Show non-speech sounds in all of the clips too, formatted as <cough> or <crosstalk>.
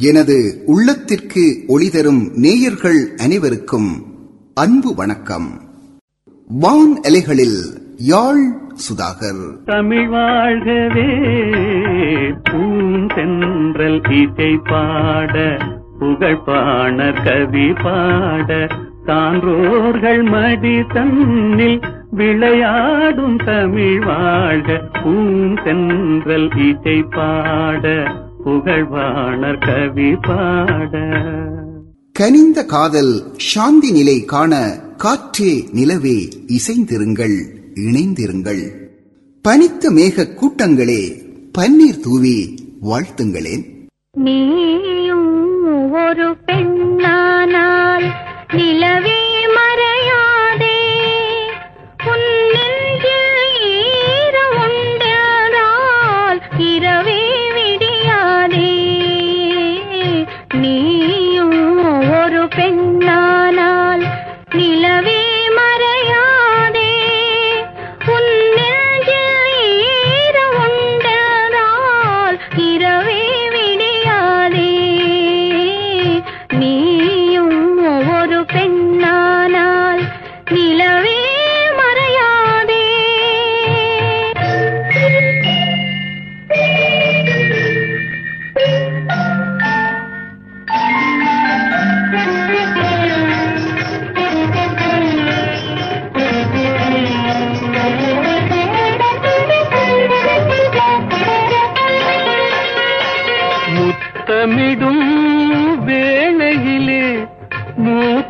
எனது உள்ளத்திற்கு ஒளி தரும் நேயர்கள் அனைவருக்கும் அன்பு வணக்கம். வான் அலைகளில் யாழ் சுதாகர். தமிழ் வாழ்கவே பூந்தென்றல் இசை பாட புகழ் பாணர் கவி பாட சான்றோர்கள் மடி தன்னில் விளையாடும் தமிழ் வாழ்க பூந்தென்றல் இசை பாட. புகழ் பாணர் கவி பாட. கனிந்த காதல் சாந்தி நிலை காண காற்றே நிலவே இசைந்திருங்கள் இணைந்திருங்கள். பனித்த மேக கூட்டங்களே பன்னீர் தூவி வாழ்த்துங்களேன். நீயும் ஒரு பெண்ணானால் நிலவே மறையாதே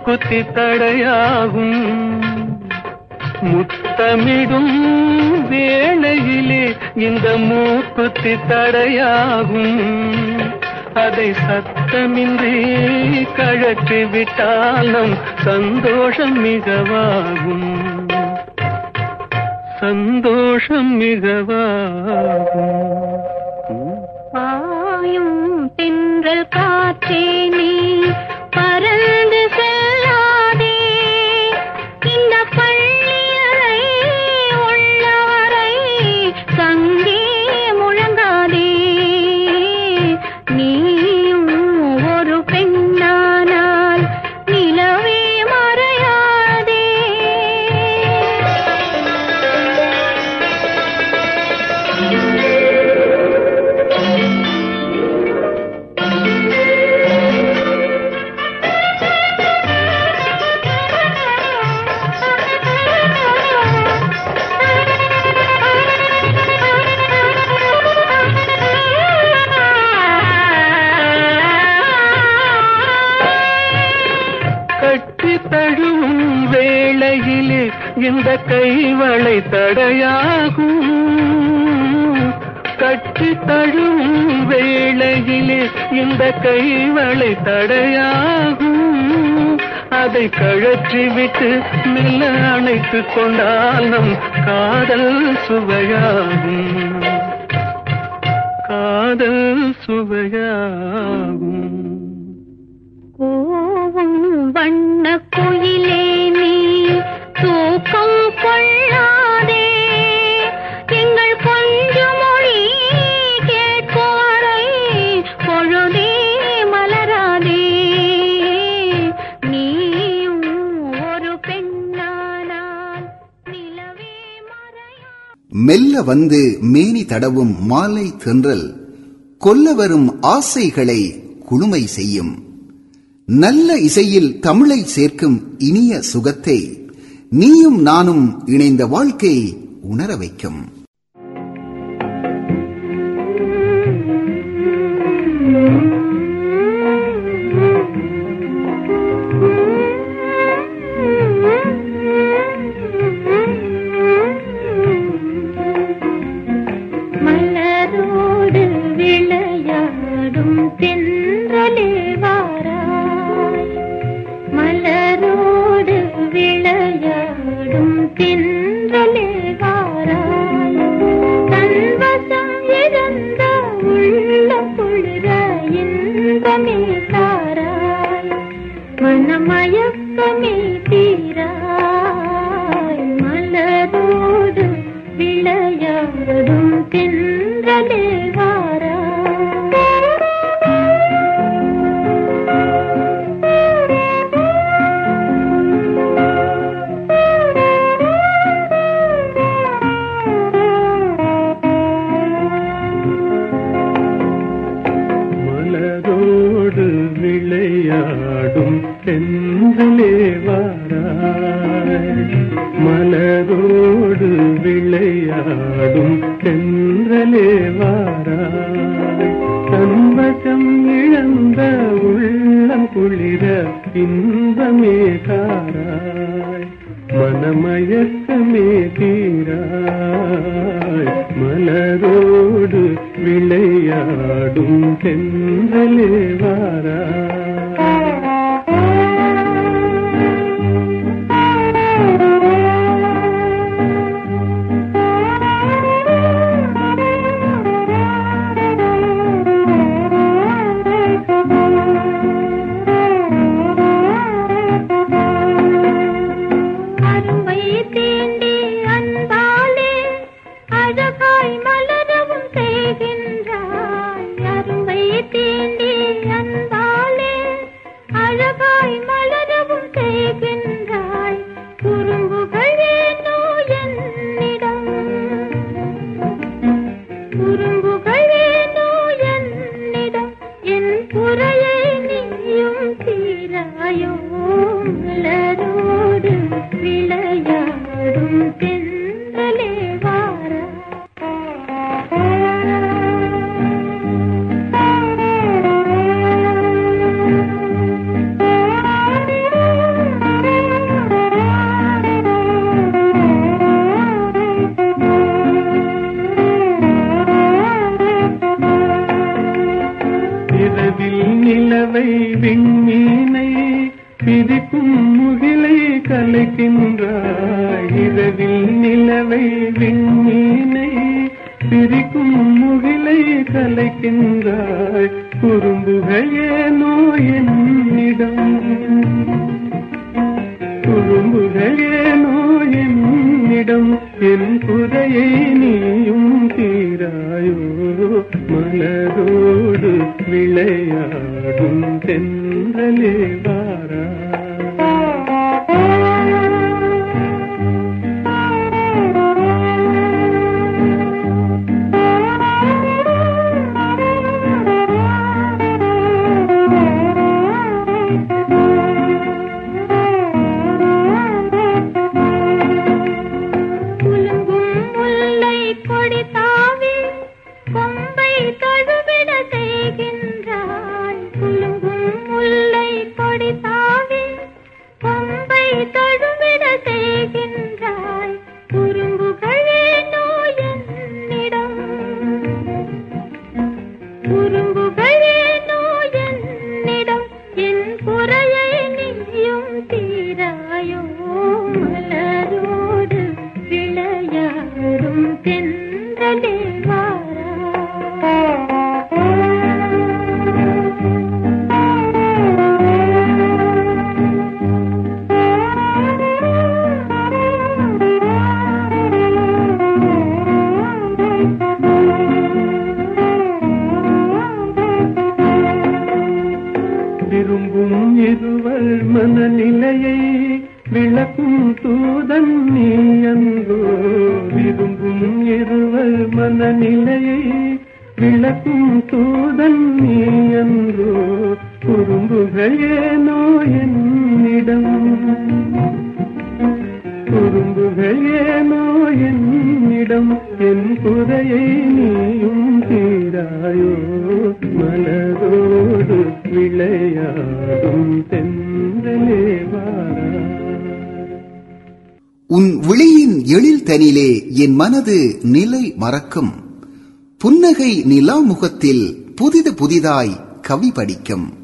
மூக்குத்தி தடையாகும். முத்தமிடும் வேளையிலே இந்த மூக்குத்தி தடையாகும். அதை சத்தமின்றி கழற்றி விட்டால் நம் சந்தோஷம் மிகவாகும். சந்தோஷம் மிகவாகும். பாயும் தென்றல் காற்றே நீ பரல் இந்த கைவளை தடையாகும். கட்டி தழும் வேளையிலே இந்த கைவளை தடையாகும். அதை கழற்றிவிட்டு மெல்ல அணைத்து கொண்டால் நம் காதல் சுவையாகும். காதல் சுவையாகும். மெல்ல வந்து மேனி தடவும் மாலை தென்றல் கொல்ல வரும் ஆசைகளை குழுமை செய்யும். நல்ல இசையில் தமிழை சேர்க்கும் இனிய சுகத்தை நீயும் நானும் இணைந்த வாழ்க்கை உணர வைக்கும். மலரோடு விளையாடும் தென்றலே வாரா. முகத்தில் புதிது புதிதாய் கவி படிக்கும்.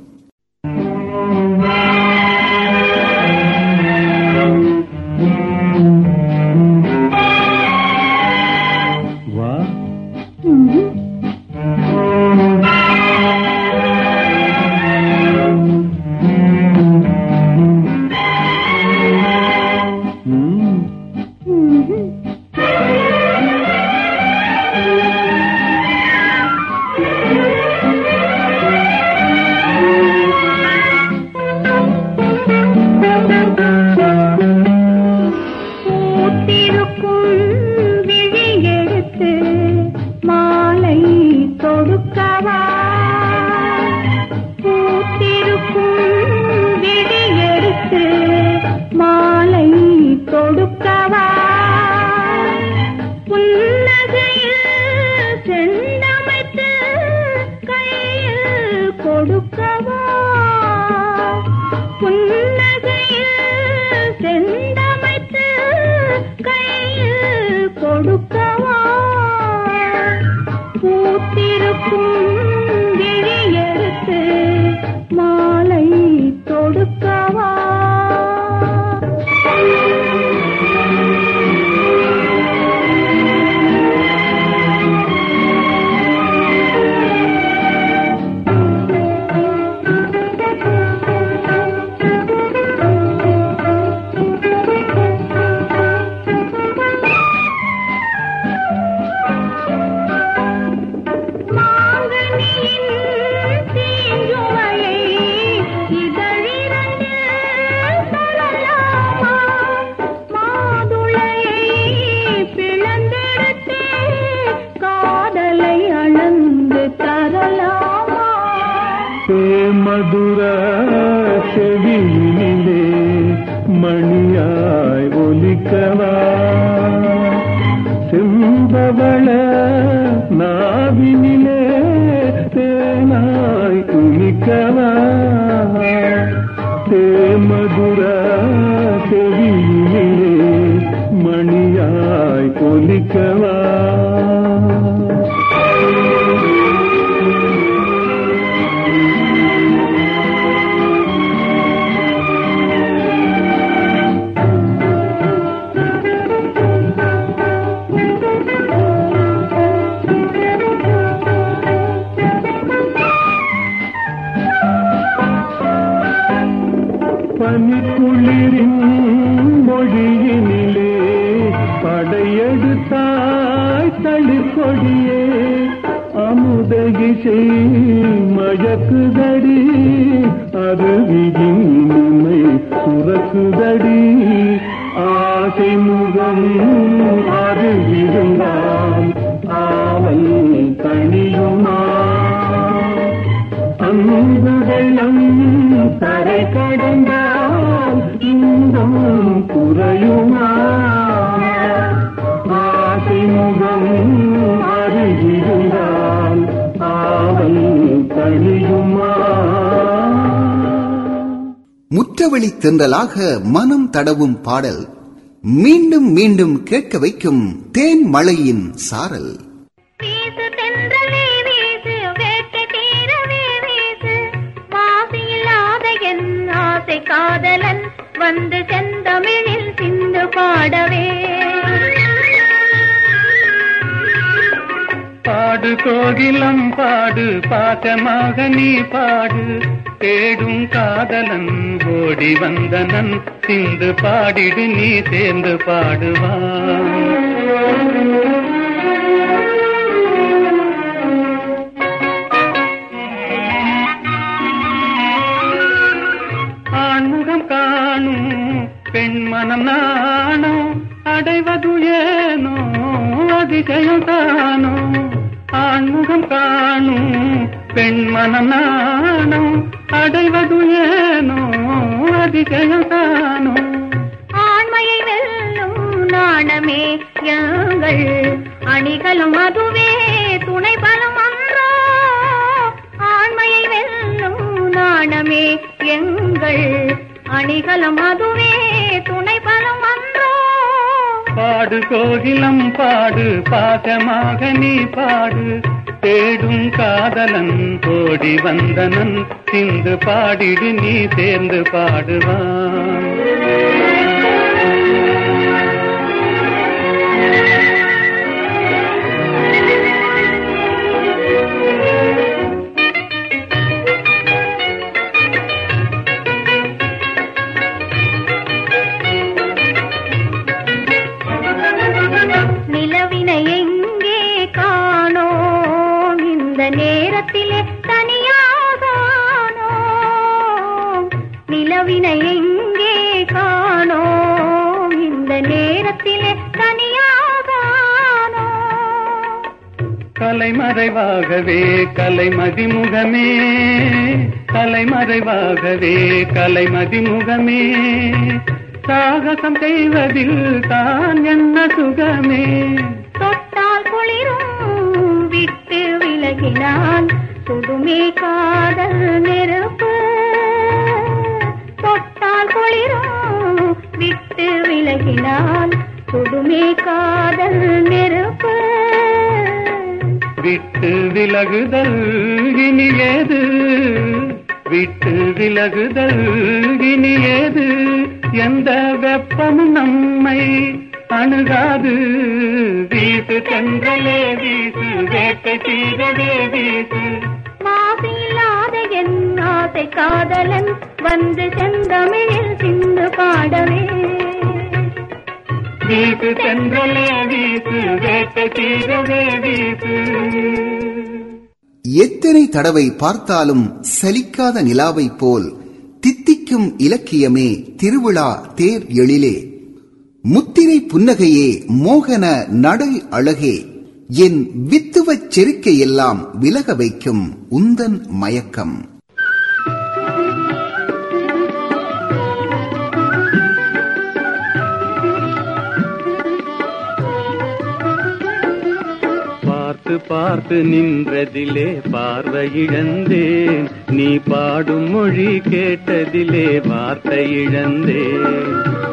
மதுர செவியிலே மணியாய் ஒலிக்கவா? செம்பவள நாவினிலே தேனாய் உனிக்கவா தே மதுர செவியிலே மணியாய் ஒலிக்கவா? அமுதகிசை மயக்குதடி அருவியின் உண்மை சுரக்குதடி. ஆசை முகம் அருவிருந்தான் ஆவல் தனியுமா அன்பு வெள்ளம் கரை கடந்தால் இன்பம் குறையுமா? முற்றவெளி தென்றலாக மனம் தடவும் பாடல். மீண்டும் மீண்டும் கேட்க வைக்கும் தேன் மழையின் சாரல். காதலன் வந்து செந்தமிழில் சிந்து பாடவே. பாடு கோகிலம் பாடு பாசமாக நீ பாடு. தேடும் காதலன் ஓடி வந்தனன் சிந்து பாடிடு நீ சேர்ந்து பாடுவான் ஆண்முகம் காணும் பெண்மனம் நானோ அடைவது ஏனோ அதிசயம் தானோ. ஆண்முகம் காணும் பெண்மனம் நாணம் அடைவது ஏனோ அதிசயம் தானோ ஆண்மையை வெல்லும் நாணமே எங்கள் அணிகளும் அதுவே துணை பலம் அன்றோ? ஆண்மையை வெல்லும் நாணமே எங்கள்? அணிகளும் அதுவே துணை பலம் அன்றோ? பாடு கோகிலம் பாடு பாசமாக நீ பாடு. தேடும் காதலன் ஓடி வந்தனன் சிந்து பாடிடு நீ சேர்ந்து பாடுவான். கலைமறைவாகவே கலைமதிமுகமே. கலைமறைவாகவே கலைமதிமுகமே. சாகசம் செய்வதில் தான் என்ன சுகமே. தொட்டால் குளிரும் விட்டு விலகினால் சுடுமே காதல் நெருப்பு. தொட்டால் குளிரும் விட்டு விலகினால் சுடுமே காதல் நெருப்பு. விட்டு விலகுதல் இனியேது. விட்டு விலகுதல் இனியேது. எந்த வெப்பமும் நம்மை அணுகாது. வீசு தென்றலே வீசு வேட்டை தீரவே வீசு. மாசில்லாத என் ஆசை காதலன் வந்து செந்தமிழில் சிந்து பாடவே. வீசு தென்றலே வீசு வேட்டை தீரவே வீசு. எத்தனை தடவை பார்த்தாலும் சலிக்காத நிலாவைப் போல் தித்திக்கும் இலக்கியமே திருவிழா தேர் எழிலே. முத்திரை புன்னகையே மோகன நடை அழகே. என் வித்துவச் செருக்கையெல்லாம் விலக வைக்கும் உந்தன் மயக்கம். பார்த்து பார்த்து நின்றதிலே பார்வை இழந்தேன் நீ பாடும் மொழி கேட்டதிலே வார்த்தை இழந்தேன்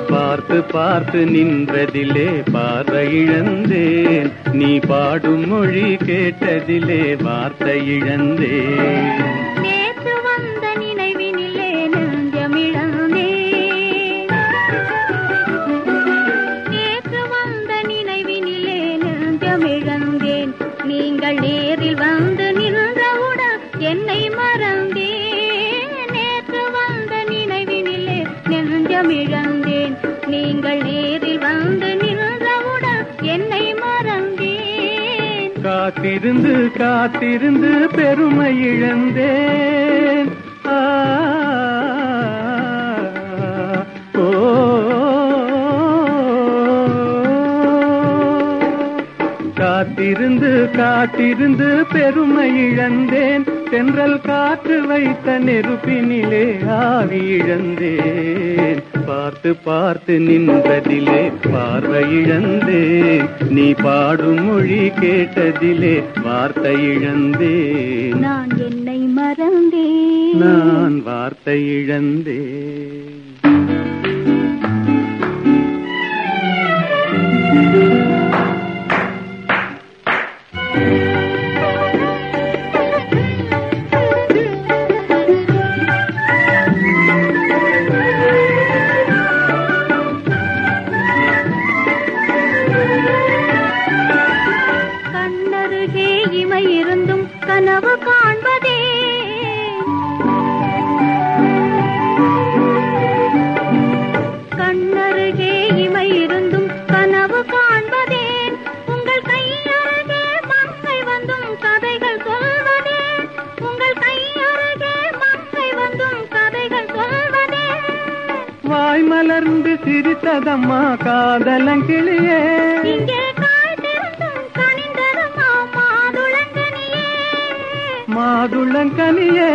பார்த்து பார்த்து நின்றதிலே பார்வை இழந்தேன் நீ பாடும் மொழி கேட்டதிலே வார்த்தை இழந்தேன் பார்த்து நின்றதிலே பார்வை இழந்தேன் நீ பாடும் மொழி கேட்டதிலே வார்த்தை இழந்தேன் நான் என்னை மறந்தேன் நான் வார்த்தை இழந்தேன் மாதுளங்கனியே.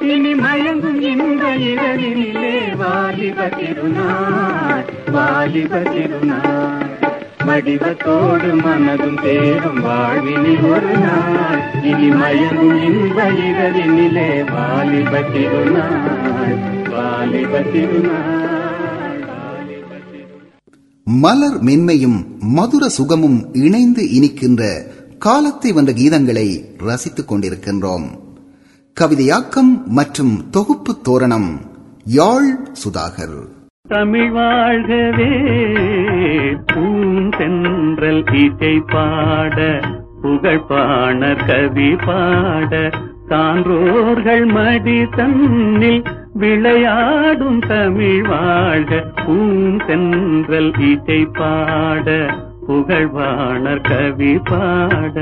இனி மயங்கும் இந்த இரவினிலே வாலிப திருநாள் வாலிப திருநாள். வடிவத்தோடு மனதும் தேடும் வாழ்வினில் ஒரு நாள். இனி மயங்கும் இந்த இரவினிலே திருநாள் வாலிப திருநாள். மலர் மென்மையும் மதுர சுகமும் இணைந்து இனிக்கின்ற காலத்தை வந்த கீதங்களை ரசித்துக் கொண்டிருக்கின்றோம். கவிதையாக்கம் மற்றும் தொகுப்பு தோரணம் யாழ் சுதாகர். தமிழ் வாழ்கவே பூந்தென்றல் இசை பாட புகழ்பாணர் கவி பாட சான்றோர்கள் மடி தன்னில் விளையாடும் தமிழ் வாழ்க பூந்தென்றல் இசை பாட. புகழ் பாணர் கவி பாட.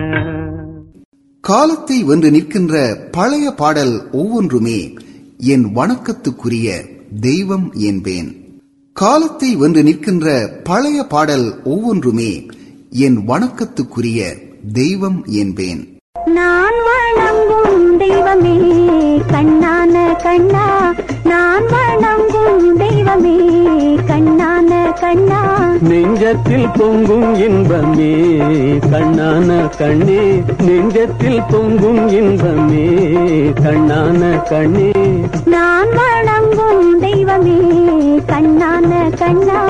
காலத்தை வென்று நிற்கின்ற பழைய பாடல் ஒவ்வொன்றுமே என் வணக்கத்துக்குரிய தெய்வம் என்பேன். காலத்தை வென்று நிற்கின்ற பழைய பாடல் ஒவ்வொன்றுமே என் வணக்கத்துக்குரிய தெய்வம் என்பேன். நான் தெய்வமே கண்ணான கண்ணா நான் வணங்கும் தெய்வமே கண்ணான கண்ணா. நெஞ்சத்தில் பொங்கும் இன்பமே கண்ணான கண்ணே நெஞ்சத்தில் பொங்கும் இன்பமே கண்ணான கண்ணே. நான் வணங்கும் தெய்வமே கண்ணான கண்ணா.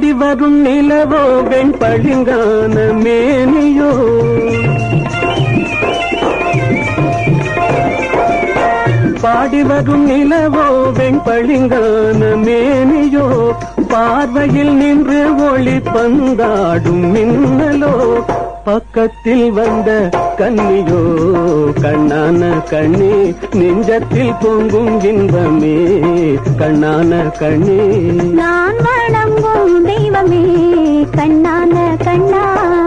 பாடி வரும் நிலவோ வெண் பளிங்கான மேனியோ? பாடி வரும் நிலவோ வெண்பளிங்கான மேனியோ? பார்வையில் நின்று ஒளி பந்தாடும் மின்னலோ? பக்கத்தில் வந்த கண்ணியோ கண்ணான கண்ணே நெஞ்சத்தில் பொங்கும் இன்பமே கண்ணான கண்ணே. நான் வணங்கும் தெய்வமே கண்ணான கண்ணா.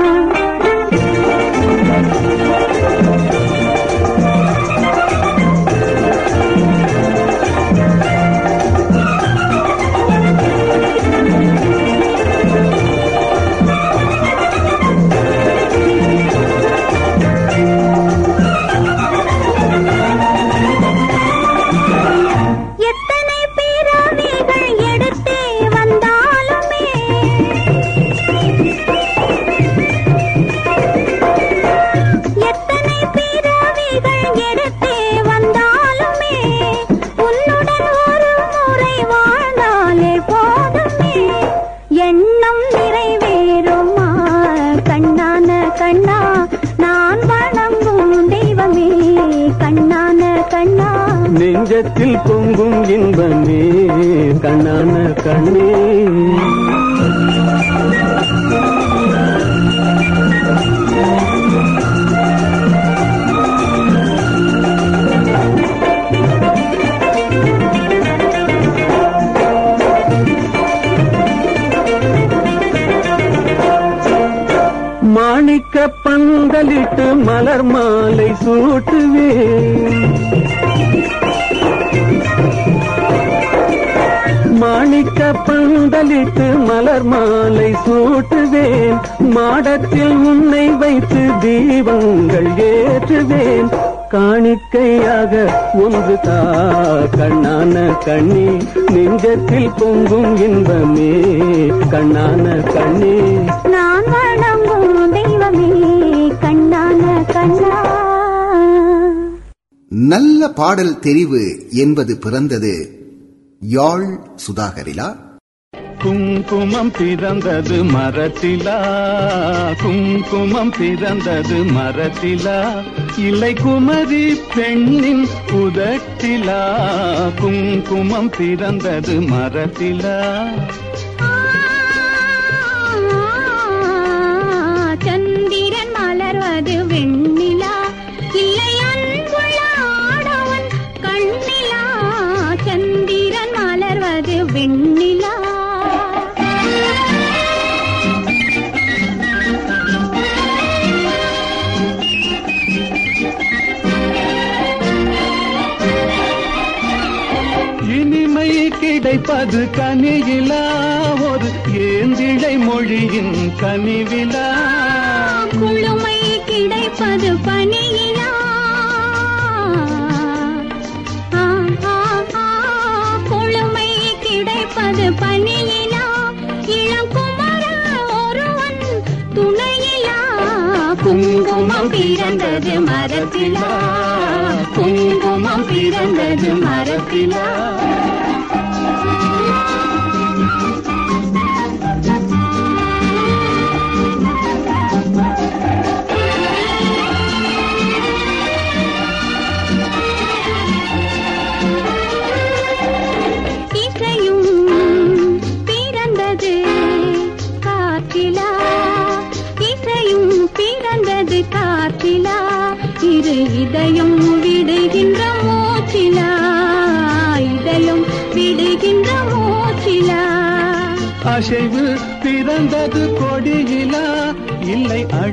இன்பமே கண்ணான கண்ணே. மாணிக்க பந்தலிட்டு மலர் மாலை சூட்டுவே மாணிக்க பந்தலிட்டு மலர் மாலை சூட்டுவேன். மாடத்தில் உன்னை வைத்து தீபங்கள் ஏற்றுவேன். காணிக்கையாக ஒன்று தா கண்ணான கண்ணி. நெஞ்சத்தில் பொங்கும் இன்பமே கண்ணான கண்ணி. நான் வணங்கும் தெய்வமே கண்ணான கண்ணா. நல்ல பாடல் தெரிவு என்பது பிறந்தது யாழ் சுதாகரிலா குங்குமம் பிறந்தது மரத்திலா குங்குமம் பிறந்தது மரத்திலா இல்லை குமரி பெண்ணின் உதட்டிலா குங்குமம் பிறந்தது மரத்திலா சந்திரன் மலர்வது வெண்ணிலா வெண்ணிலா. இனிமை கிடைப்பது கனியிலா. ஒரு ஏந்திழை மொழியின் கனிவிலா. குளுமை கிடைப்பது பனியிலா பிறந்தது மரத்திலா? குங்குமம் பிறந்தது மரத்திலா?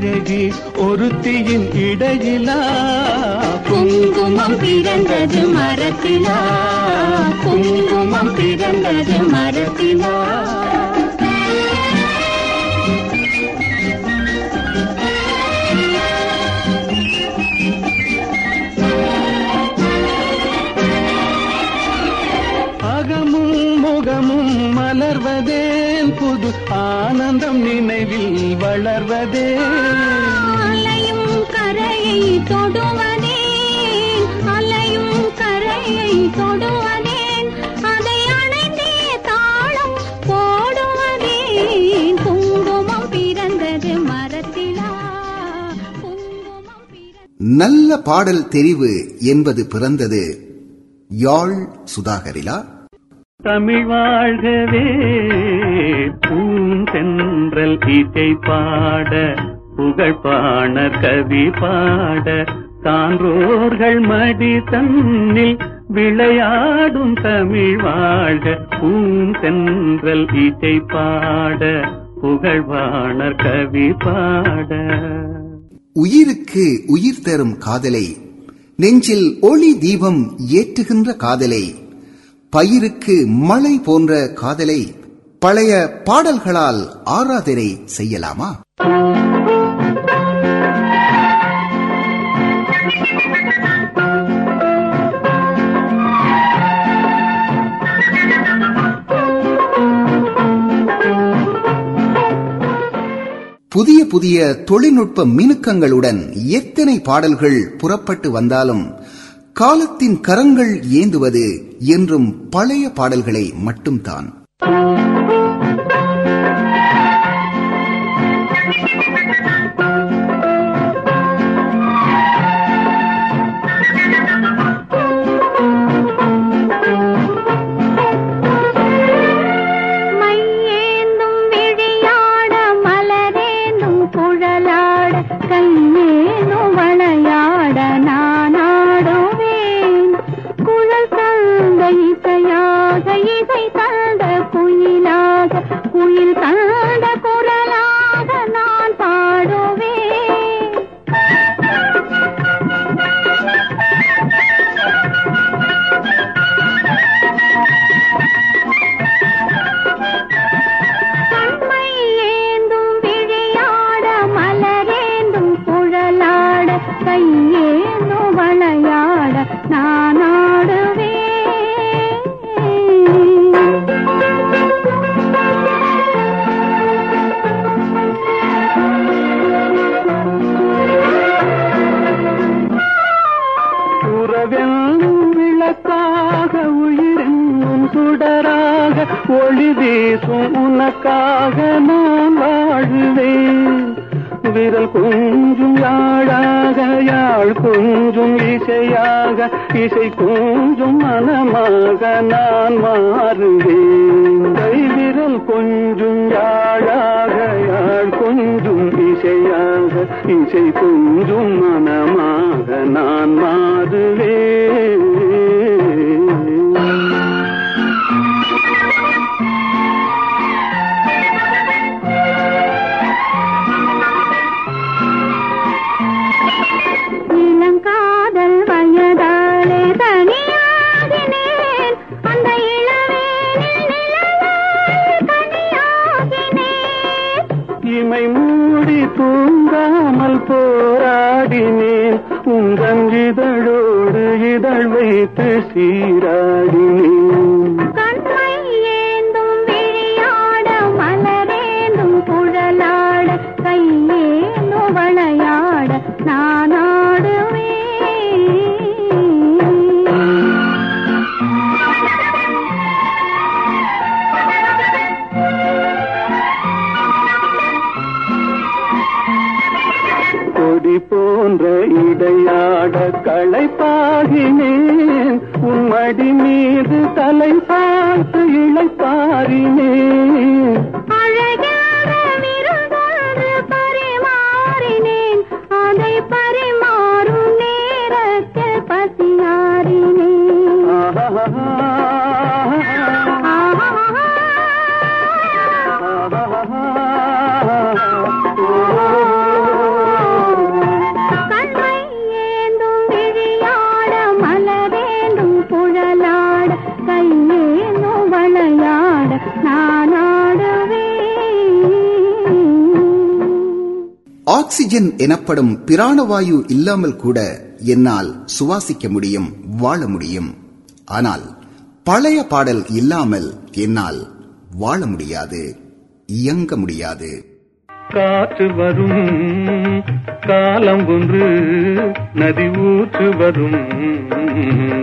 அழகி ஒருத்தியின் இடையிலா. குங்குமம் பிறந்தது மரத்திலா. குங்குமம் பிறந்தது மரத்திலா. மலர்வதேன் புது ஆனந்தம் நினைவில் வளர்வதே நல்ல பாடல் தெரிவு என்பது பிறந்தது. யாழ் சுதாகரிலா? தமிழ் வாழ்கவே பூந்தென்றல் இசை பாட புகழ்பான கவி பாட சான்றோர்கள் மடி தன்னில் விளையாடும் தமிழ் வாழ்க பூந்தென்றல் இசை பாட புகழ்வாணர் கவி பாட. உயிருக்கு உயிர் தரும் காதலை நெஞ்சில் ஒளி தீபம் ஏற்றுகின்ற காதலை பயிருக்கு மழை போன்ற காதலை பழைய பாடல்களால் ஆராதனை செய்யலாமா? புதிய புதிய தொழில்நுட்ப மினுக்கங்களுடன் எத்தனை பாடல்கள் புறப்பட்டு வந்தாலும் காலத்தின் கரங்கள் ஏந்துவது என்றும் பழைய பாடல்களை மட்டும்தான். ஒளி உனக்காக நான் வாழ்வேன். விரல் கொஞ்சும் யாழாக யாழ் கொஞ்சும் இசையாக இசை கொஞ்சும் மனமாக நான் மாறுவேன். கை விரல் கொஞ்சும் யாழாக யாழ் கொஞ்சும் இசையாக இசை கொஞ்சும் மனமாக நான் மாறுவேன். இதழ் உன் மீது தலை ஆக்சிஜன் எனப்படும் பிராணவாயு இல்லாமல் கூட என்னால் சுவாசிக்க முடியும் வாழ முடியும். ஆனால் பழைய பாடல் இல்லாமல் என்னால் வாழ முடியாது இயங்க முடியாது. காற்று வரும் காலம் ஒன்று நதி ஊற்று வரும்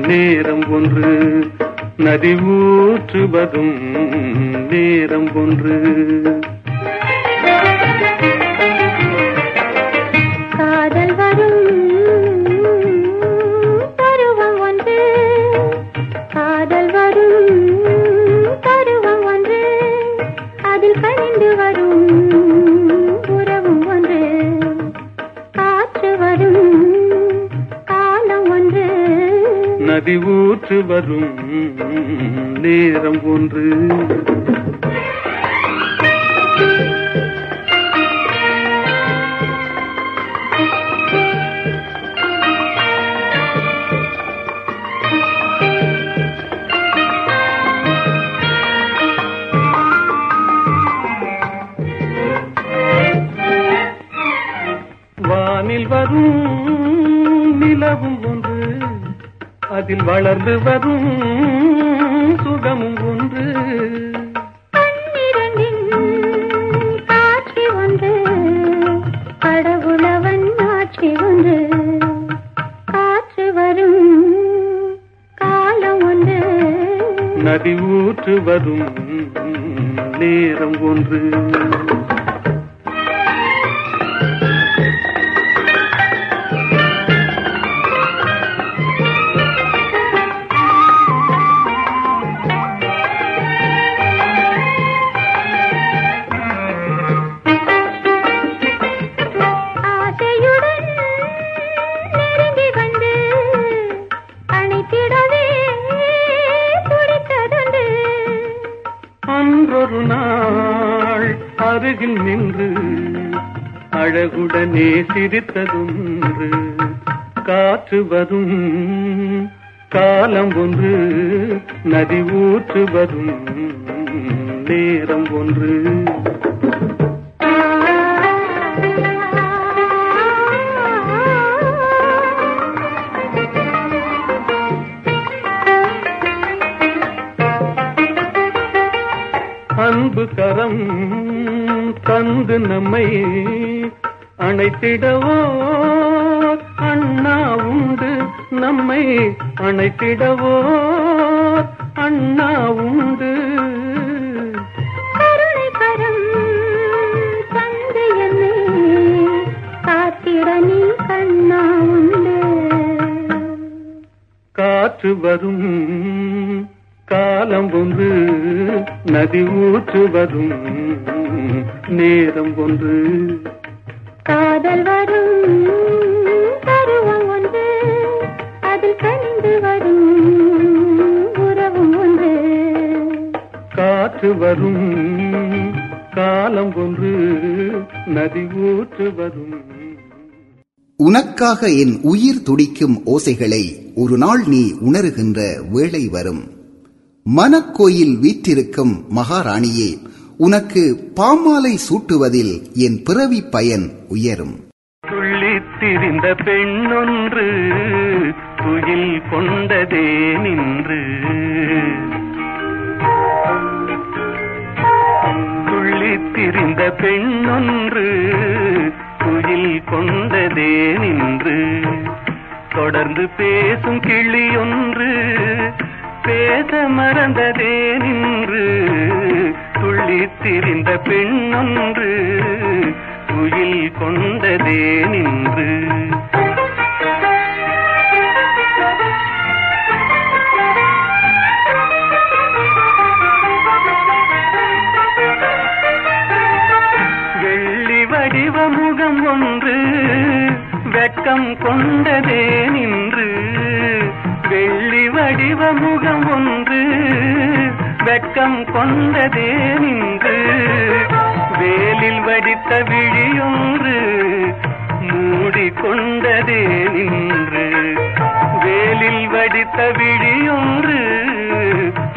நேரம் ஒன்று நதி ஊற்று வரும் நேரம் ஒன்று. நதி ஊற்று வரும் நேரம் ஒன்று. அதில் வளர்ந்து வரும் சுகமும் ஒன்று. காட்சி ஒன்று கடவுளவன் ஆட்சி ஒன்று. காற்று வரும் காலம் ஒன்று. நதி ஊற்று வரும் நேரம் ஒன்று. சிரித்ததொன்று காற்று வரும் காலம் ஒன்று நதி ஊற்று வரும் நேரம் ஒன்று. வரும் நேரம் ஒன்று. காதல் வரும் பருவம் ஒன்று. அதில் கனிந்து வரும் உறவும் ஒன்று. காற்று வரும் காலம் ஒன்று. நதி ஊற்று வரும். உனக்காக என் உயிர் துடிக்கும் ஓசைகளை ஒரு நாள் நீ உணருகின்ற வேளை வரும். மனக்கோயில் வீற்றிருக்கும் மகாராணியே உனக்கு பாமாலை சூட்டுவதில் என் பிறவி பயன் உயரும். துள்ளித்திரிந்த பெண்ணொன்று துயில் கொண்டதே நின்று. துள்ளித்திரிந்த பெண்ணொன்று துயில் கொண்டதே நின்று. தொடர்ந்து பேசும் கிளியொன்று பேச மறந்ததே நின்று துள்ளி திரிந்த பெண்ணொன்று துயில் கொண்டதே நின்று. வெள்ளி வடிவ முகம் ஒன்று வெட்கம் கொண்டதே நின்று. வெள்ளி வடிவ முகம் ஒன்று வெக்கம் கொண்டதே நின்று வேலில் வடித்த விழியொன்று மூடிக்கொண்டதே நின்று வேலில் வடித்த விழியொன்று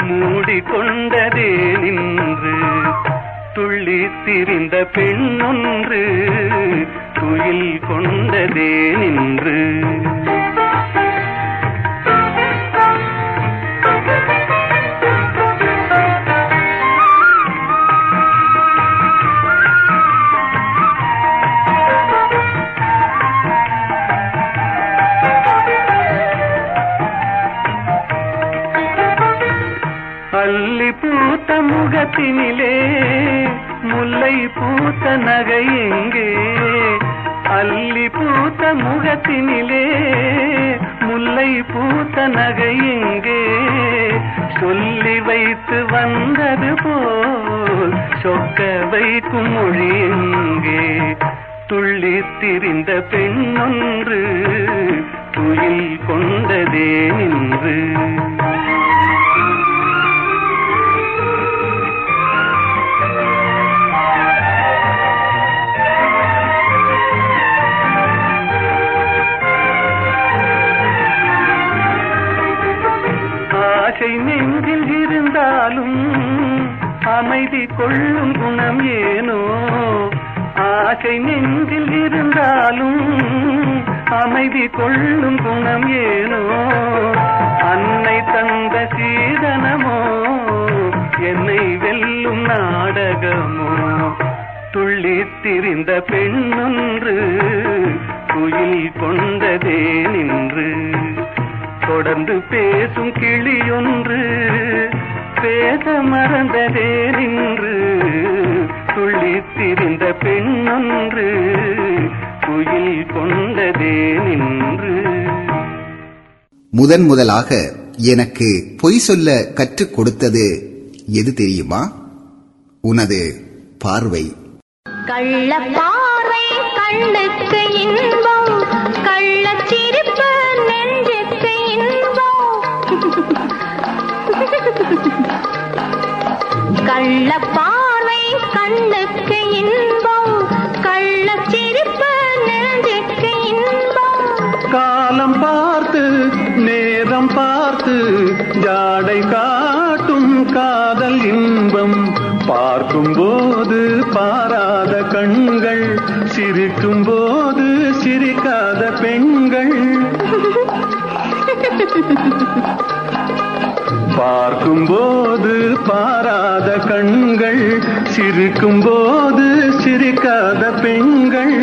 மூடிக்கொண்டதே நின்று. துள்ளி திரிந்த பெண்ணொன்று துயில் கொண்டதே நின்று. முகத்தினிலே முல்லை பூத்த நகை எங்கே அல்லி பூத்த முகத்தினிலே முல்லை பூத்த நகை எங்கே சொல்லி வைத்து வந்தது போல் சொக்க வைக்கும் மொழி எங்கே துள்ளி திரிந்த பெண்ணொன்று துயில் கொண்டதே நின்று. ஆசை நெஞ்சில் இருந்தாலும் அமைதி கொள்ளும் குணம் ஏனோ? ஆசை நெஞ்சில் இருந்தாலும் அமைதி கொள்ளும் குணம் ஏனோ? அன்னை தந்த சீதனமோ? என்னை வெல்லும் நாடகமோ? துள்ளித்திரிந்த பெண்ணொன்று குயில் கொண்டதே நின்று தொடர்ந்து பேசும் கிளியொன்று. பேச மறந்ததே நின்று. துள்ளித் திரிந்த பெண்ணொன்று. குயில் கொண்டதே நின்று. முதன் முதலாக எனக்கு பொய் சொல்ல கற்றுக் கொடுத்தது எது தெரியுமா? உனது பார்வை. கள்ள பார்வை கண்ணுக்கு இன்பம் கள்ளச் கள்ள பார்வை கண்ணுக்கு இன்பம் கள்ளச் சிரிப்பு நெஞ்சுக்கு இன்பம். காலம் பார்த்து நேரம் பார்த்து ஜாடை காட்டும் காதல் இன்பம். பார்க்கும் போது பாராத கண்கள் சிரிக்கும் போது சிரிக்காத பெண்கள். <laughs> பார்க்கும் போது பாராத கண்கள் சிரிக்கும் போது சிரிக்காத பெண்கள்.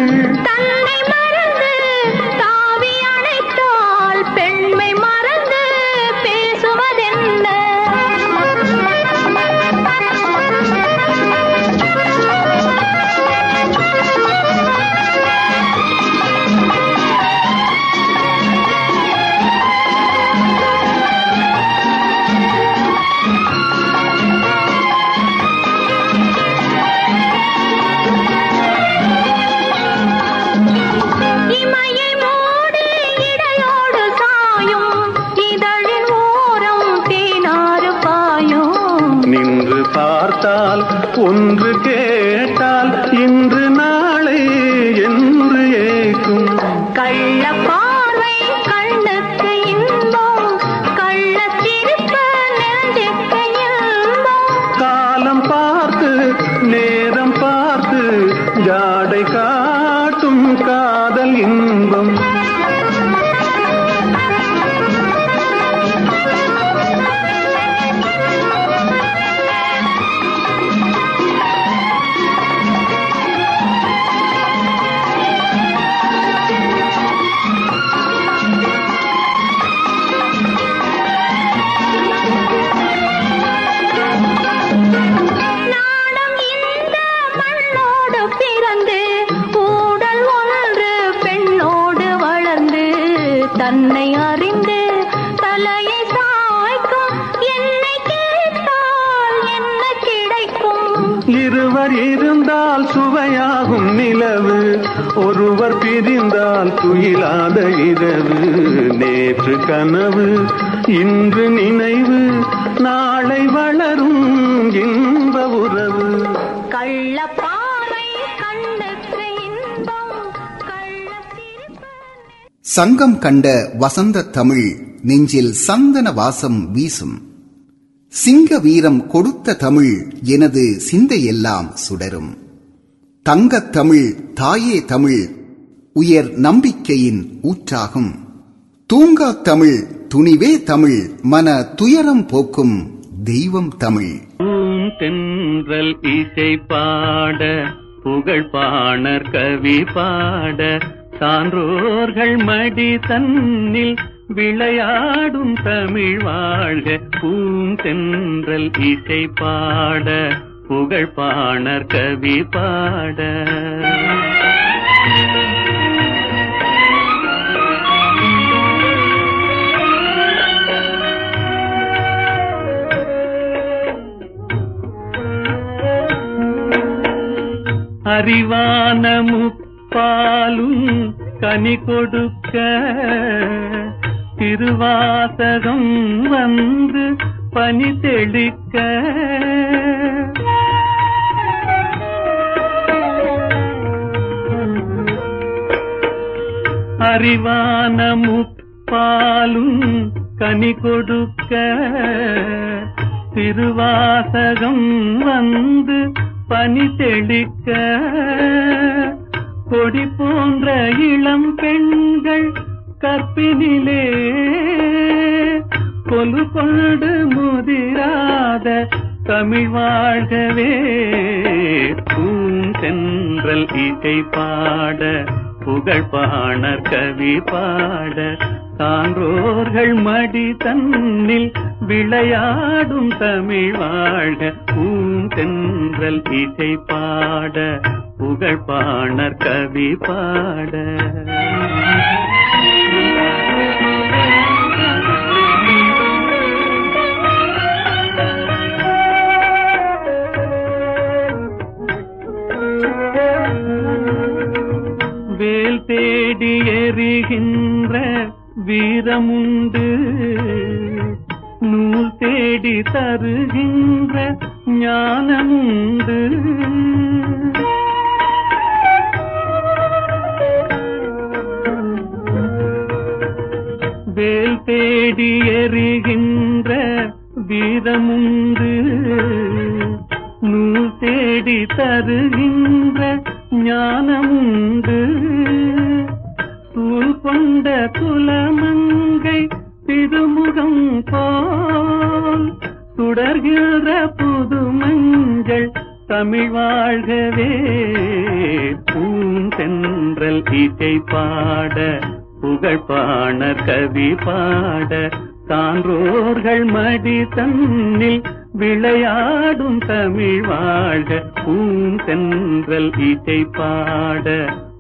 ஒன்று தன்னை அறிந்து தலையை சாய்க்கும். என்னை கேட்டால் என்ன கிடைக்கும்? இருவர் இருந்தால் சுவையாகும் நிலவு. ஒருவர் பிரிந்தால் துயிலாத இரவு. நேற்று கனவு இன்று நினைவு. நாளை வளரும் இன்ப உறவு. கள்ள சங்கம் கண்ட வசந்த தமிழ் நெஞ்சில் சந்தன வாசம் வீசும். சிங்க வீரம் கொடுத்த தமிழ் எனது சிந்தையெல்லாம் சுடரும். தங்கத் தமிழ் தாயே தமிழ் உயர் நம்பிக்கையின் ஊற்றாகும். தூங்கா தமிழ் துணிவே தமிழ் மன துயரம் போக்கும் தெய்வம் தமிழ். தென்றல் இசை பாட புகழ் பாணர் கவி பாட சான்றோர்கள் மடி தன்னில் விளையாடும் தமிழ் வாழ்க பூந்தென்றல் இசை பாட புகழ்பாணர் கவி பாட. அறிவான முப்ப பாலும் கனி கொடுக்க திருவாசகம் வந்து பனி தெளிக்க. அறிவான முப்பாலும் கனி கொடுக்க திருவாசகம் வந்து பனி தெளிக்க. கொடி போன்ற இளம் பெண்கள் கற்பினிலே. கொலு கொண்டு முதிராத தமிழ் வாழ்கவே. பூந்தென்றல் இசை பாட புகழ் பாணர் கவி பாட. சான்றோர்கள் மடி தன்னில் விளையாடும் தமிழ் வாழ்க. பூந்தென்றல் இசை பாட புகழ் பாணர் கவி பாட. வேல் தேடி எறிகின்ற வீரமுண்டு நூல் தேடி தருகின்ற ஞானமுண்டு. வேல் தேடி எறிகின்ற வீரமுண்டு நூல் தேடி தருகின்ற ஞானமுண்டு. தூள் கொண்ட குலமங்கை திருமுகம் போல் சுடர்கிற புதுமஞ்சள் தமிழ் வாழ்கவே. பூந்தென்றல் இசை பாட புகழ் கவி பாட சான்றோர்கள் மடி தன்னில் விளையாடும் தமிழ் வாழ்க பூந்தென்றல் இசை பாட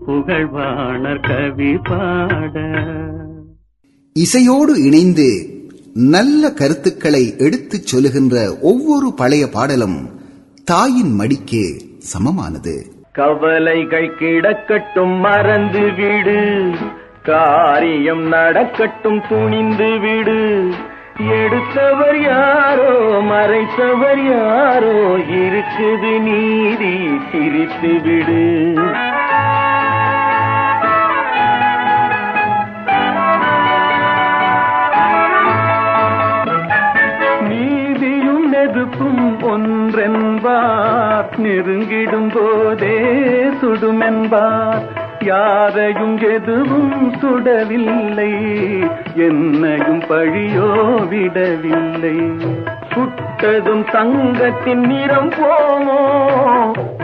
புகழ் பாணர் கவி பாட. இசையோடு இணைந்து நல்ல கருத்துக்களை எடுத்துச் சொல்லுகின்ற ஒவ்வொரு பழைய பாடலும் தாயின் மடிக்கு சமமானது. கவலைகள் கிடக்கட்டும் மறந்து விடு காரியம் நடக்கட்டும் துணிந்து விடு. எடுத்தவர் யாரோ மறைத்தவர் யாரோ இருக்குது நீதி சிரித்து விடு. நீதியும் நெருப்பும் ஒன்றென்பார். நெருங்கிடும் போதே சுடுமென்பார். யாரையும் எதுவும் சுடவில்லை. என்னையும் பழியோ விடவில்லை. சுட்டதும் தங்கத்தின் நிறம் போமோ?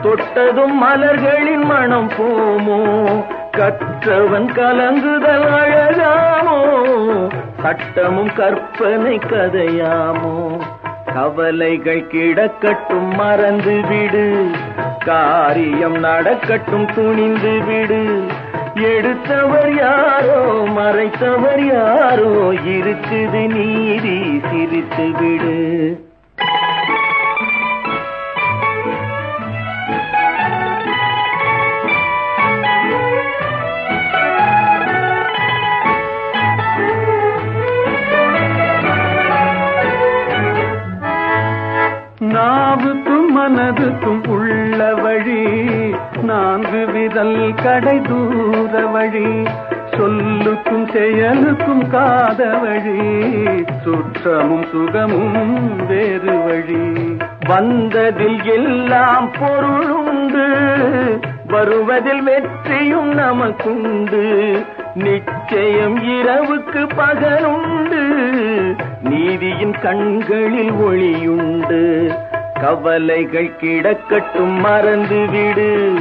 தொட்டதும் மலர்களின் மனம் போமோ? கற்றவன் கலங்குதல் அழகாமோ? சட்டமும் கற்பனை கதையாமோ? கவலைகள் கிடக்கட்டும் மறந்து விடு. காரியம் நடக்கட்டும் துணிந்து விடு. எடுத்தவர் யாரோ மறைத்தவர் யாரோ இருக்குது நீதி சிரித்து விடு. நாவுக்கும் மனதுக்கும் உள்ள வழி நான்கு விரல் கடை தூர வழி சொல்லுக்கும் செயலுக்கும் காத வழி சுற்றமும் சுகமும் வேறு வழி. வந்ததில் எல்லாம் பொருளுண்டு வருவதில் வெற்றியும் நமக்குண்டு நிச்சயம் இரவுக்கு பகலுண்டு. நீதியின் கண்களில் ஒளியுண்டு. கவலைகள் கிடக்கட்டும் மறந்து விடு.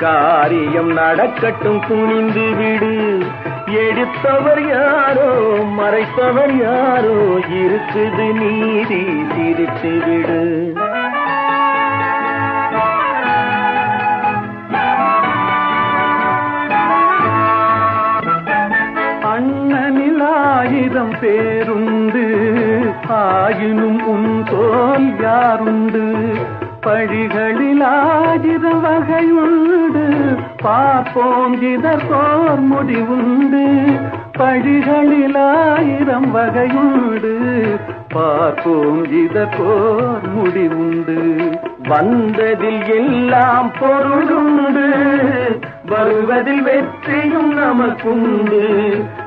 காரியம் நடக்கட்டும் துணிந்து விடு. எடுத்தவர் யாரோ மறைத்தவர் யாரோ இருக்குது நீதி சிரித்து விடு. ஆயிரம் பேருந்து ஆயினும் உன் தோல் யாருண்டு? பழிகளில் ஆயிரம் வகையுண்டு பார்ப்போம் இதற்கோர் முடிவுண்டு. பழிகளில் ஆயிரம் வகையுண்டு. பார்ப்போம் இதற்கோர் முடிவுண்டு. வந்ததில் எல்லாம் பொருளுண்டு. வருவதில் வெற்றியும் நமக்குண்டு.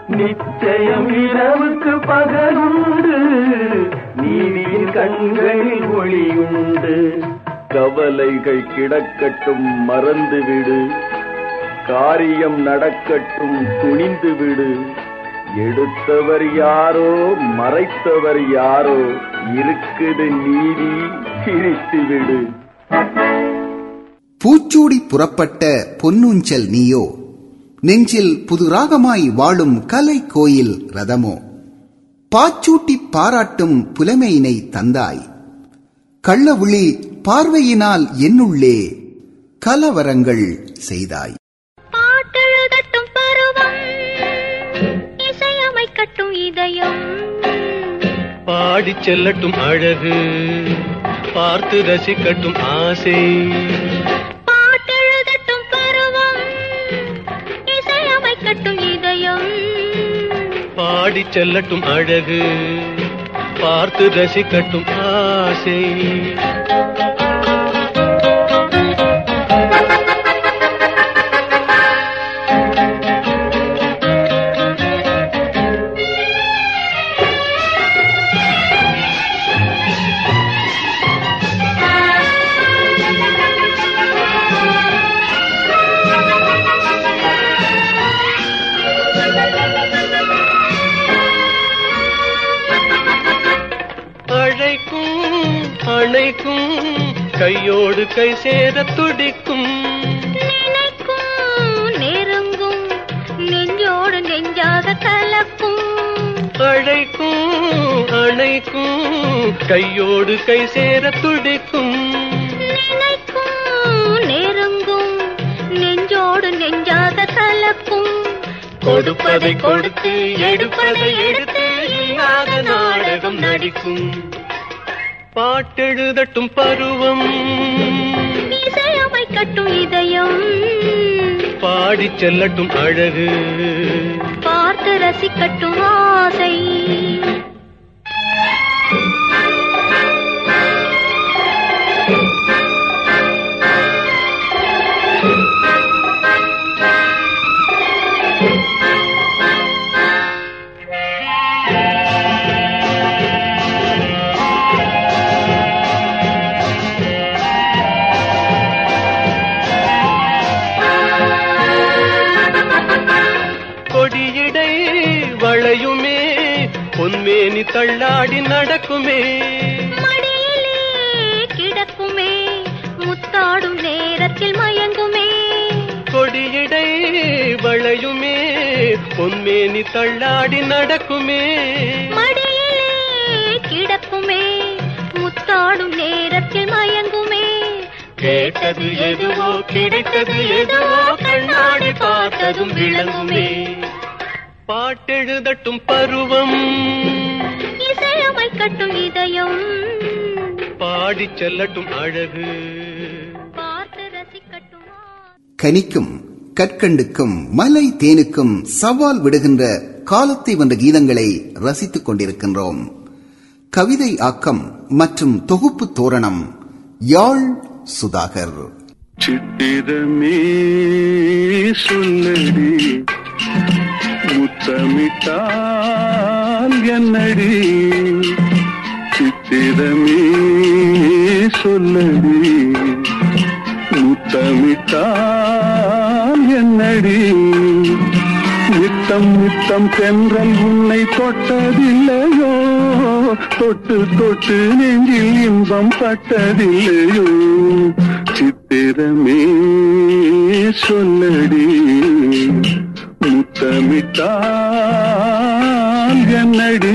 நிச்சயம் இரவுக்கு பகலுண்டு. நீதியின் கண்களில் ஒளியுண்டு. கவலைகள் கிடக்கட்டும் மறந்துவிடு. காரியம் நடக்கட்டும் துணிந்து விடு எடுத்தவர் யாரோ மறைத்தவர் யாரோ இருக்குது நீதி சிரித்து விடு பூச்சூடி புறப்பட்ட பொன்னூஞ்சல் நீயோ? நெஞ்சில் புது ராகமாய் வாழும் கலை கோயில் ரதமோ? பாச்சூட்டி பாராட்டும் புலமையினை தந்தாய். கள்ளவிழி பார்வையினால் என்னுள்ளே கலவரங்கள் செய்தாய். பாட்டெழுதட்டும் பருவம் இசையமைக்கட்டும் இதயம். பாடிச் செல்லட்டும் அழகு பார்த்து ரசிக்கட்டும் ஆசை. பாடி செல்லட்டும் அழகு பார்த்து ரசிக்கட்டும் ஆசை. கையோடு கை சேர துடிக்கும். நினைக்கும் நெருங்கும் நெஞ்சோடு நெஞ்சாக கலக்கும் அழைக்கும் அணைக்கும் கையோடு கை சேர துடிக்கும். நெருங்கும் நெஞ்சோடு நெஞ்சாக கலக்கும் கொடுப்பதை கொடுத்து எடுப்பதை எடுத்து நாடகம் நடிக்கும். பாட்டெழுதட்டும் பருவம். இசையமைக்கட்டும் இதயம். பாடிச் செல்லட்டும் அழகு. கொடியிடை வளையுமே பொன்மேனி தள்ளாடி நடக்குமே. கிடக்குமே முத்தாடும் நேரத்தில் மயங்குமே. கொடியிடை வளையுமே பொன்மேனி தள்ளாடி நடக்குமே. மடியிலே கிடக்குமே முத்தாடும் நேரத்தில் மயங்குமே. கேட்டது எதுவோ கிடைத்தது எதுவோ கண்ணாடி பார்த்ததும் விளங்குமே. பாட்டெழுதட்டும் பருவம். இசையமைக்கட்டும் இதயம். பாடிச் செல்லட்டும் அழகு. பார்த்து ரசிக்கட்டும். கனிக்கும் கற்கண்டுக்கும் மலை தேனுக்கும் சவால் விடுகின்ற காலத்தை வென்ற கீதங்களை ரசித்துக் கொண்டிருக்கின்றோம். கவிதை ஆக்கம் மற்றும் தொகுப்பு தோரணம் யாழ் சுதாகர். சித்திரமே சொல்லடி. முத்தமிட்டால் என்னடி? சித்திரமே சொல்லடி. முத்தமிட்டால் என்னடி? நித்தம் நித்தம் தென்றல் உன்னை தொட்டதில்லையோ? தொட்டு தொட்டு நெஞ்சில் இன்பம் பட்டதில்லையோ? சித்திரமே சொல்லடி. முத்தமிட்டால் என்னடி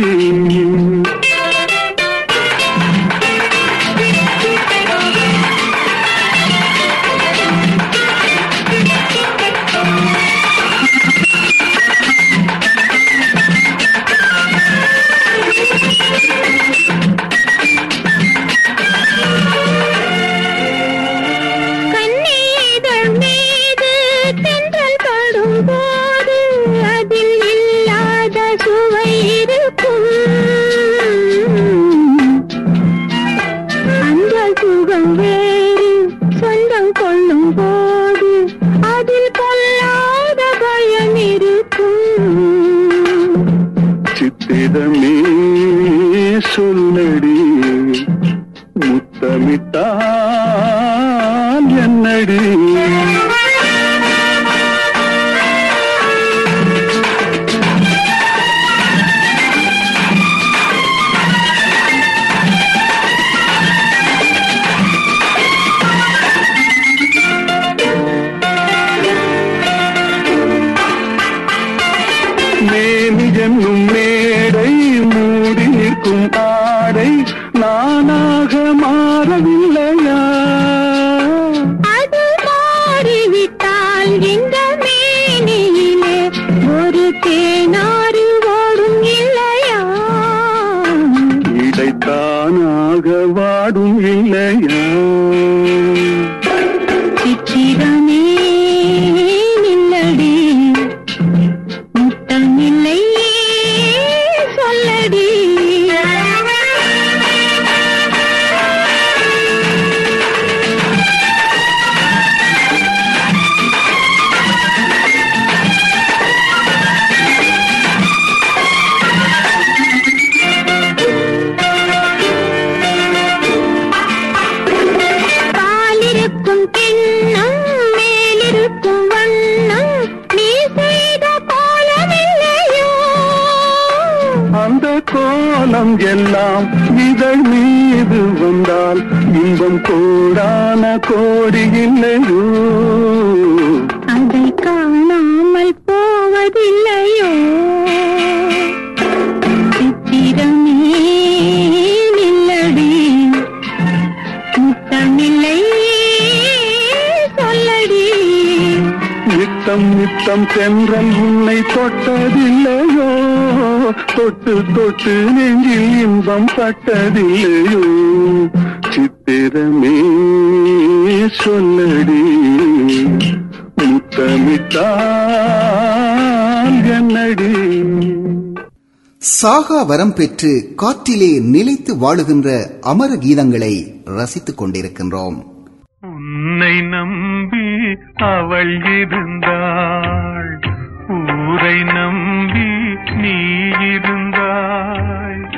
அந்த கோலம் எல்லாம் இதழ் மீது வந்தால் இன்பம் கோடான கோடி இல்லையோ? அதை காணாமல் போவதில்லையோ? நித்தம் நித்தம் சென்றல் உன்னை தொட்டதில்லையோ? தொட்டு தொட்டு நெஞ்சில் இன்பம் பட்டதில்லையோ? சித்திரமே சொல்லடி. முத்தமிட்டால் என்னடி? சாகா வரம் பெற்று காற்றிலே நிலைத்து வாழுகின்ற அமர கீதங்களை ரசித்துக் கொண்டிருக்கின்றோம். உன்னை நம்பி அவள் இருந்தாள். ஊரை நம்பி நீ இருந்தாய்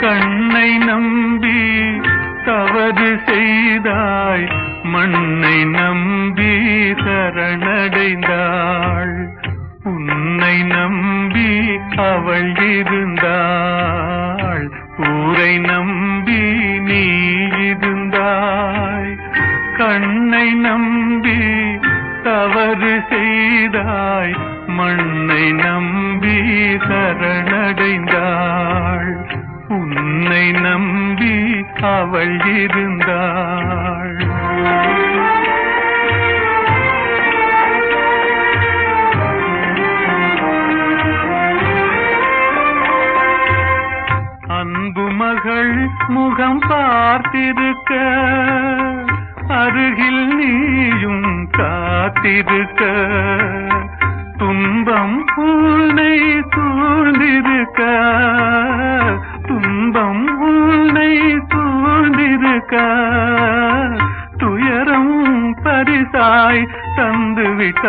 கண்ணை நம்பி தவறு செய்தாய். மண்ணை நம்பி சரணடைந்தாள். உன்னை நம்பி அவள் இருந்தாள். ஊரை நம்பி நீ இருந்தாய். கண்ணை நம்பி தவறு செய்தாய். மண்ணை நம்பி சரணடைந்தாள். உன்னை நம்பி அவள் இருந்தாள். அன்பு மகள் முகம் பார்த்திருக்க அருகில் நீயும் காத்திருக்க. துன்பம் உன்னை சூழ்ந்திருக்க துன்பம் உன்னை சூழ்ந்திருக்க துயரம் பரிசாய் தந்துவிட்டாள்.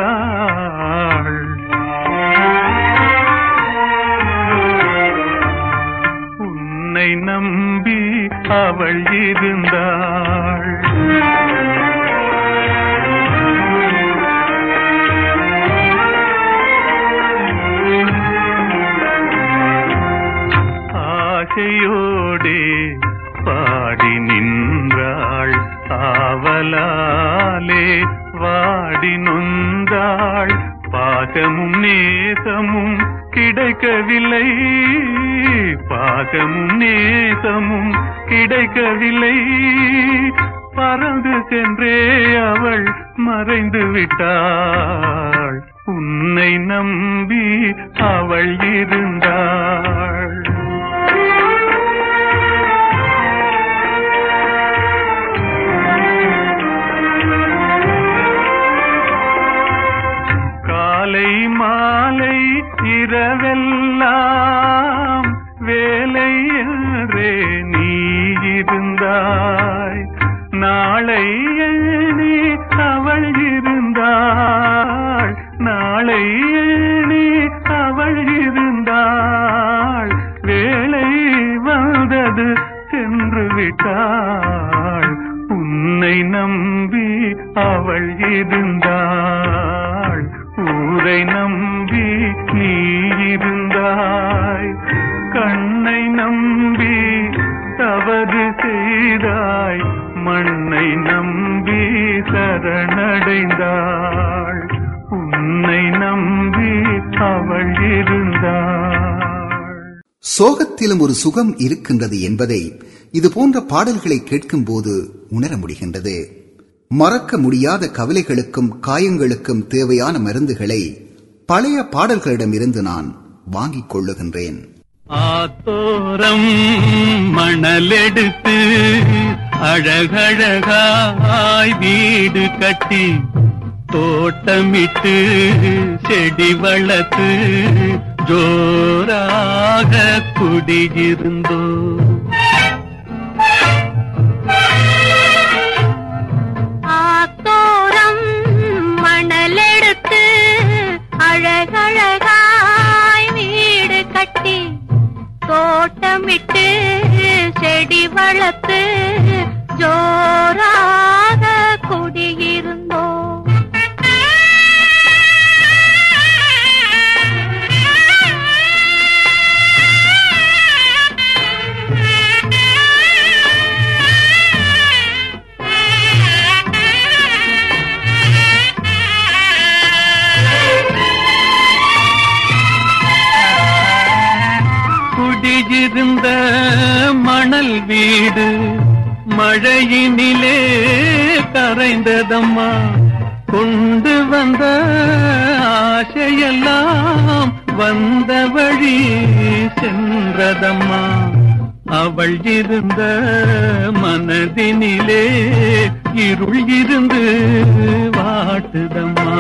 உன்னை நம்பி அவள் இருந்தாள். ஆசையோடே பாடி நின்றாள். ஆவலாலே வாடி நொந்தாள். பாசமும் நேசமும் கிடைக்கவில்லை. பாசமும் நேசமும் கிடைக்கவில்லை. பறந்து சென்றே அவள் மறைந்து விட்டாள். உன்னை நம்பி அவள் இருந்தாள். மாலை இரவெல்லாம் வேலை நீ இருந்தாய். நாளை எண்ணி அவள் இருந்தாள். நாளை எண்ணி அவள் இருந்தாள். வேலை வந்தது சென்று விட்டாள். உன்னை நம்பி அவள் இருந்தாள். ஊரை நம்பி நீ இருந்தாய் கண்ணை நம்பி தவறு செய்தாய். மண்ணை நம்பி சரணடைந்தாள். உன்னை நம்பி அவள் இருந்தாள். சோகத்திலும் ஒரு சுகம் இருக்கின்றது என்பதை இது போன்ற பாடல்களை கேட்கும்போது உணர முடிகின்றது. மறக்க முடியாத கவலைகளுக்கும் காயங்களுக்கும் தேவையான மருந்துகளை பழைய பாடல்களிடமிருந்து நான் வாங்கிக் கொள்ளுகின்றேன். ஆத்தோரம் மணலெடுத்து அழகழகாய் வீடு கட்டி தோட்டமிட்டு செடி வளர்த்து ஜோராக குடியிருந்தோம். தோட்டமிட்டு செடி வளர்த்து ஜோரா இருந்த மணல் வீடு மழையினிலே கரைந்ததம்மா. கொண்டு வந்த ஆசையெல்லாம் வந்த வழி சென்றதம்மா. அவள் இருந்த மனதினிலே இருள் இருந்து வாட்டுதம்மா.